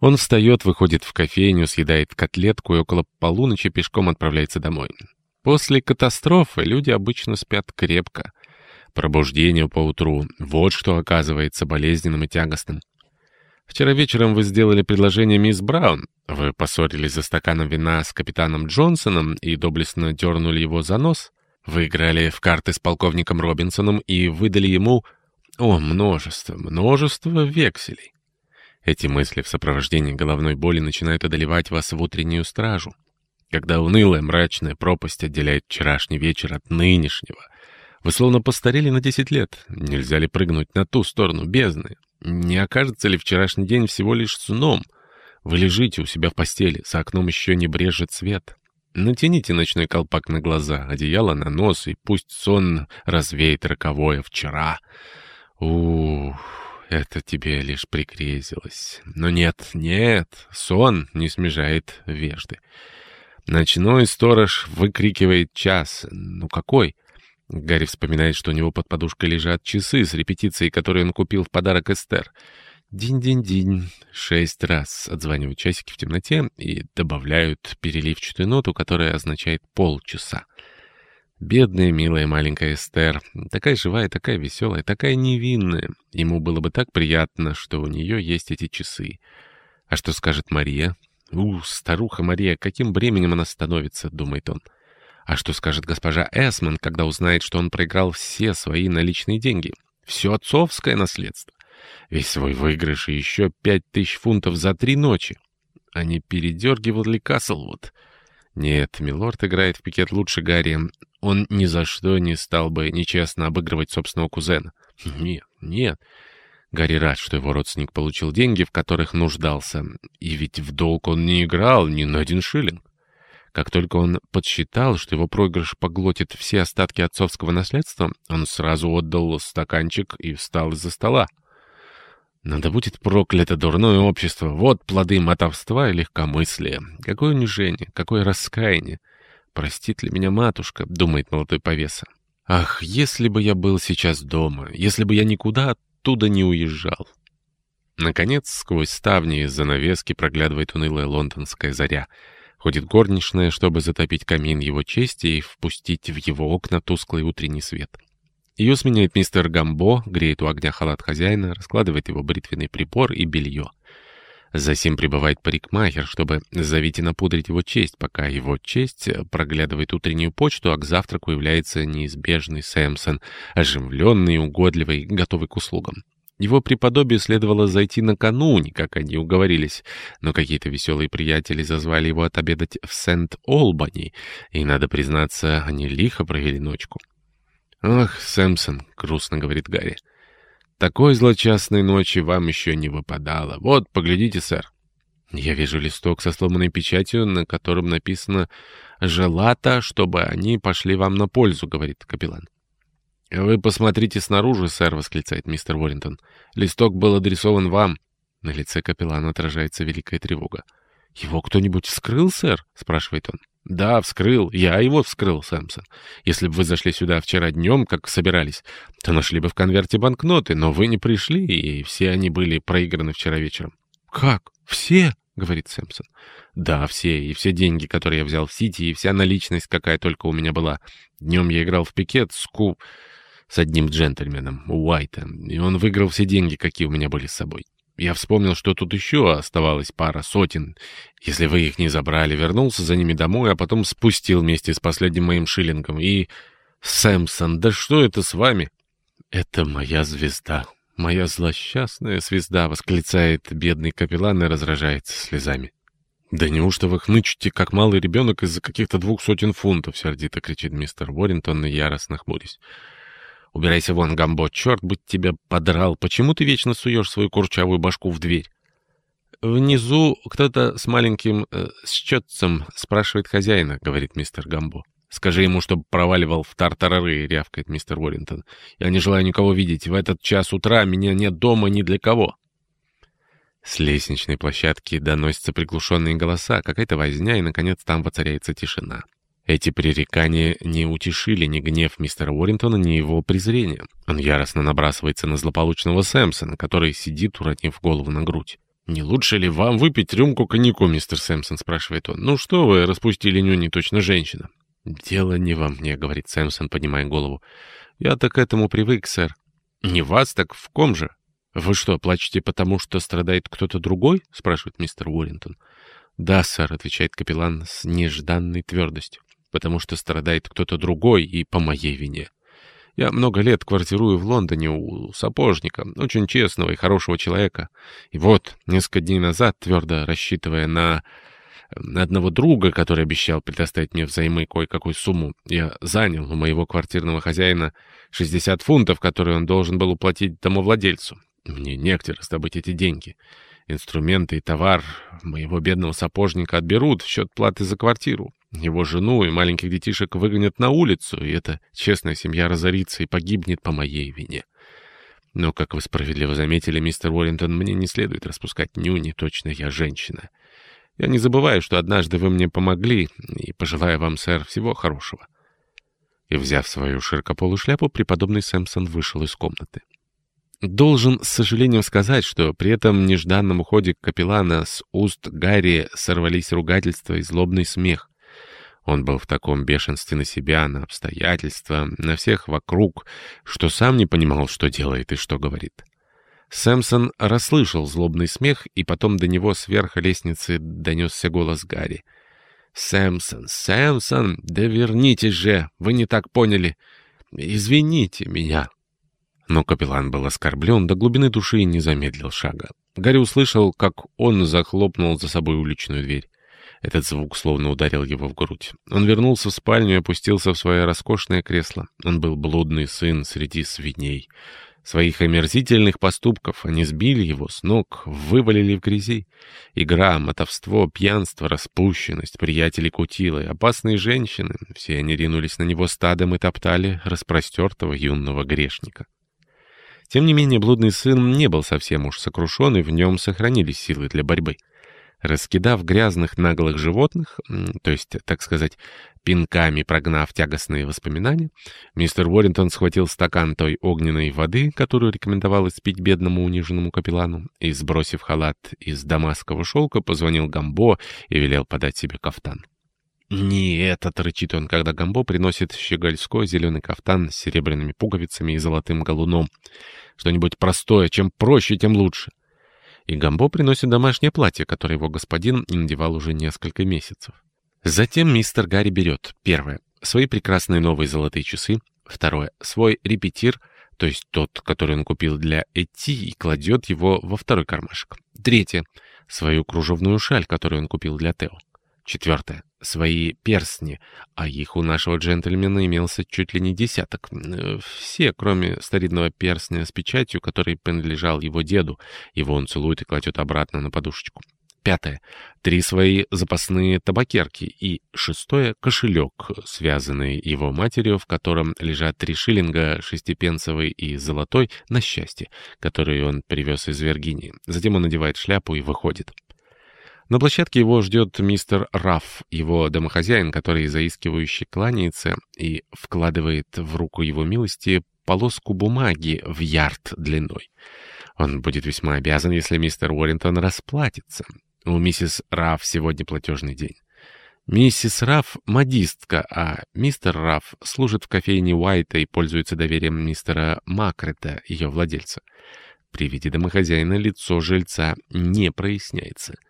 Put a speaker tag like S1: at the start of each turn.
S1: Он встает, выходит в кофейню, съедает котлетку и около полуночи пешком отправляется домой. После катастрофы люди обычно спят крепко. Пробуждение поутру — вот что оказывается болезненным и тягостным. Вчера вечером вы сделали предложение мисс Браун. Вы поссорились за стаканом вина с капитаном Джонсоном и доблестно дернули его за нос. Вы играли в карты с полковником Робинсоном и выдали ему... О, множество, множество векселей. Эти мысли в сопровождении головной боли начинают одолевать вас в утреннюю стражу. Когда унылая мрачная пропасть отделяет вчерашний вечер от нынешнего, вы словно постарели на десять лет. Нельзя ли прыгнуть на ту сторону бездны? Не окажется ли вчерашний день всего лишь сном? Вы лежите у себя в постели, за окном еще не брежет свет. Натяните ночной колпак на глаза, одеяло на нос, и пусть сон развеет роковое вчера. Ух это тебе лишь пригрезилось. Но нет, нет, сон не смежает вежды. Ночной сторож выкрикивает час. Ну какой? Гарри вспоминает, что у него под подушкой лежат часы с репетицией, которые он купил в подарок Эстер. Динь-динь-динь. Шесть раз отзванивают часики в темноте и добавляют переливчатую ноту, которая означает полчаса. Бедная, милая маленькая Эстер. Такая живая, такая веселая, такая невинная. Ему было бы так приятно, что у нее есть эти часы. А что скажет Мария? У, старуха Мария, каким бременем она становится, думает он. А что скажет госпожа Эсман, когда узнает, что он проиграл все свои наличные деньги? Все отцовское наследство. Весь свой выигрыш и еще пять тысяч фунтов за три ночи. А не передергивал ли Каслвуд? Нет, Милорд играет в пикет лучше Гарри. Он ни за что не стал бы нечестно обыгрывать собственного кузена. Нет, нет. Гарри рад, что его родственник получил деньги, в которых нуждался. И ведь в долг он не играл ни на один шиллинг. Как только он подсчитал, что его проигрыш поглотит все остатки отцовского наследства, он сразу отдал стаканчик и встал из-за стола. Надо будет проклято дурное общество. Вот плоды мотовства и легкомыслия. Какое унижение, какое раскаяние. «Простит ли меня матушка?» — думает молодой повеса. «Ах, если бы я был сейчас дома, если бы я никуда оттуда не уезжал!» Наконец, сквозь ставни из занавески проглядывает унылая лондонская заря. Ходит горничная, чтобы затопить камин его чести и впустить в его окна тусклый утренний свет. Ее сменяет мистер Гамбо, греет у огня халат хозяина, раскладывает его бритвенный прибор и белье. Затем прибывает парикмахер, чтобы завить и напудрить его честь, пока его честь проглядывает утреннюю почту, а к завтраку является неизбежный Сэмсон, оживленный, угодливый, готовый к услугам. Его преподобию следовало зайти накануне, как они уговорились, но какие-то веселые приятели зазвали его отобедать в Сент-Олбани, и, надо признаться, они лихо провели ночку. «Ах, Сэмсон», — грустно говорит Гарри, — такой злочастной ночи вам еще не выпадало. Вот, поглядите, сэр. Я вижу листок со сломанной печатью, на котором написано «Желато, чтобы они пошли вам на пользу», — говорит капеллан. «Вы посмотрите снаружи, сэр», — восклицает мистер Уоррингтон. «Листок был адресован вам». На лице капеллана отражается великая тревога. «Его кто-нибудь вскрыл, сэр?» — спрашивает он. «Да, вскрыл. Я его вскрыл, Сэмсон. Если бы вы зашли сюда вчера днем, как собирались, то нашли бы в конверте банкноты, но вы не пришли, и все они были проиграны вчера вечером». «Как? Все?» — говорит Сэмпсон. «Да, все. И все деньги, которые я взял в Сити, и вся наличность, какая только у меня была. Днем я играл в пикет с Ку... с одним джентльменом, Уайтом, и он выиграл все деньги, какие у меня были с собой». Я вспомнил, что тут еще оставалось пара сотен. Если вы их не забрали, вернулся за ними домой, а потом спустил вместе с последним моим шиллингом. И... Сэмсон, да что это с вами? Это моя звезда. Моя злосчастная звезда, восклицает бедный капеллан и разражается слезами. «Да неужто вы хнычете, как малый ребенок, из-за каких-то двух сотен фунтов?» — сердито кричит мистер Уоррингтон, яростно хмурясь. Убирайся вон, Гамбо, черт бы тебя подрал. Почему ты вечно суешь свою курчавую башку в дверь? Внизу кто-то с маленьким э, счетцем спрашивает хозяина, говорит мистер Гамбо. Скажи ему, чтобы проваливал в тартарары, рявкает мистер Уоррингтон. Я не желаю никого видеть. В этот час утра меня нет дома ни для кого. С лестничной площадки доносятся приглушенные голоса, какая-то возня, и, наконец, там воцаряется тишина. Эти пререкания не утешили ни гнев мистера Уоррентона, ни его презрение. Он яростно набрасывается на злополучного Сэмпсона, который сидит, уронив голову на грудь. «Не лучше ли вам выпить рюмку коньяку, мистер Сэмпсон?» — спрашивает он. «Ну что вы, распустили нюни, точно женщина». «Дело не во мне», — говорит Сэмпсон, поднимая голову. «Я-то к этому привык, сэр». «Не вас, так в ком же?» «Вы что, плачете потому, что страдает кто-то другой?» — спрашивает мистер Уоррингтон. «Да, сэр», — отвечает капеллан с нежданной твердостью, «потому что страдает кто-то другой и по моей вине». Я много лет квартирую в Лондоне у сапожника, очень честного и хорошего человека. И вот, несколько дней назад, твердо рассчитывая на одного друга, который обещал предоставить мне взаймы кое-какую сумму, я занял у моего квартирного хозяина 60 фунтов, которые он должен был уплатить домовладельцу. Мне негде раздобыть эти деньги. Инструменты и товар моего бедного сапожника отберут в счет платы за квартиру. Его жену и маленьких детишек выгонят на улицу, и эта честная семья разорится и погибнет по моей вине. Но, как вы справедливо заметили, мистер Уоррингтон, мне не следует распускать нюни, точно я женщина. Я не забываю, что однажды вы мне помогли, и пожелаю вам, сэр, всего хорошего. И, взяв свою широкополую шляпу, преподобный Сэмпсон вышел из комнаты. Должен с сожалением сказать, что при этом нежданном уходе капеллана с уст Гарри сорвались ругательства и злобный смех. Он был в таком бешенстве на себя, на обстоятельства, на всех вокруг, что сам не понимал, что делает и что говорит. Сэмсон расслышал злобный смех, и потом до него сверху лестницы донесся голос Гарри. «Сэмсон, Сэмсон, да вернитесь же, вы не так поняли. Извините меня». Но капеллан был оскорблен до глубины души и не замедлил шага. Гарри услышал, как он захлопнул за собой уличную дверь. Этот звук словно ударил его в грудь. Он вернулся в спальню и опустился в свое роскошное кресло. Он был блудный сын среди свиней. Своих омерзительных поступков они сбили его с ног, вывалили в грязи. Игра, мотовство, пьянство, распущенность, приятели Кутилы, опасные женщины — все они ринулись на него стадом и топтали распростертого юного грешника. Тем не менее, блудный сын не был совсем уж сокрушен, и в нем сохранились силы для борьбы. Раскидав грязных наглых животных, то есть, так сказать, пинками прогнав тягостные воспоминания, мистер Уоррингтон схватил стакан той огненной воды, которую рекомендовалось пить бедному униженному капеллану, и, сбросив халат из дамасского шелка, позвонил Гамбо и велел подать себе кафтан. «Не этот!» — рычит он, когда Гамбо приносит щегольской зеленый кафтан с серебряными пуговицами и золотым галуном. «Что-нибудь простое. Чем проще, тем лучше». И Гамбо приносит домашнее платье, которое его господин надевал уже несколько месяцев. Затем мистер Гарри берет, первое, свои прекрасные новые золотые часы, второе, свой репетир, то есть тот, который он купил для Эти, и кладет его во второй кармашек. Третье, свою кружевную шаль, которую он купил для Тео. Четвертое. Свои перстни, а их у нашего джентльмена имелся чуть ли не десяток. Все, кроме старинного перстня с печатью, который принадлежал его деду. Его он целует и кладет обратно на подушечку. Пятое. Три свои запасные табакерки. И шестое — кошелек, связанный его матерью, в котором лежат три шиллинга, шестипенсовый и золотой, на счастье, который он привез из Виргинии. Затем он надевает шляпу и выходит. На площадке его ждет мистер Раф, его домохозяин, который заискивающе кланяется и вкладывает в руку его милости полоску бумаги в ярд длиной. Он будет весьма обязан, если мистер Уоррингтон расплатится. У миссис Раф сегодня платежный день. Миссис Раф — модистка, а мистер Раф служит в кофейне Уайта и пользуется доверием мистера Макрета, ее владельца. При виде домохозяина лицо жильца не проясняется —